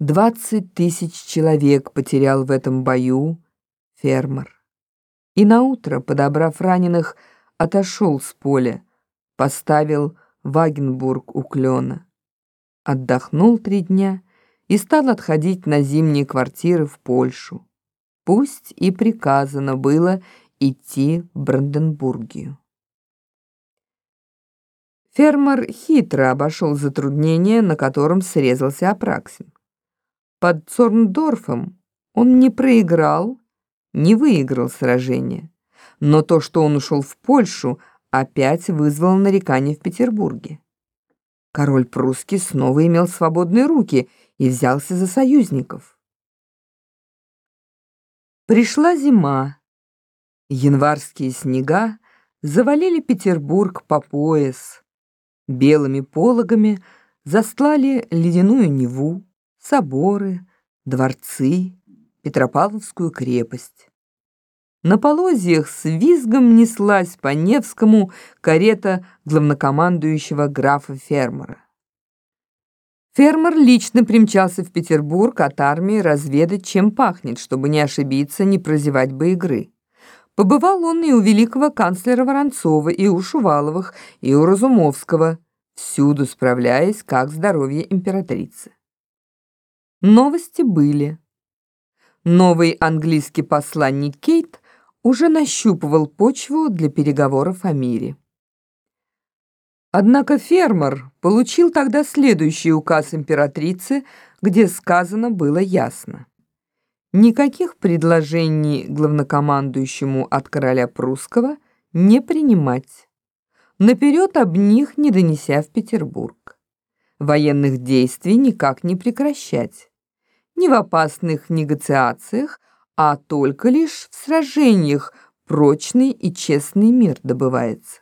Двадцать тысяч человек потерял в этом бою фермер. И наутро, подобрав раненых, отошел с поля, поставил Вагенбург у клена. Отдохнул три дня и стал отходить на зимние квартиры в Польшу. Пусть и приказано было идти в Бранденбургию. Фермер хитро обошел затруднение, на котором срезался Апраксин. Под Цорндорфом он не проиграл, не выиграл сражение, но то, что он ушел в Польшу, опять вызвало нарекания в Петербурге. Король прусский снова имел свободные руки и взялся за союзников. Пришла зима. Январские снега завалили Петербург по пояс. Белыми пологами застлали ледяную Неву, соборы, дворцы, Петропавловскую крепость. На полозьях с визгом неслась по Невскому карета главнокомандующего графа Фермера. Фермер лично примчался в Петербург от армии разведать, чем пахнет, чтобы не ошибиться, не прозевать бы игры. Побывал он и у великого канцлера Воронцова, и у Шуваловых, и у Разумовского, всюду справляясь, как здоровье императрицы. Новости были. Новый английский посланник Кейт уже нащупывал почву для переговоров о мире. Однако фермер получил тогда следующий указ императрицы, где сказано было ясно. Никаких предложений главнокомандующему от короля прусского не принимать. Наперед об них не донеся в Петербург. Военных действий никак не прекращать не в опасных негациациях, а только лишь в сражениях прочный и честный мир добывается.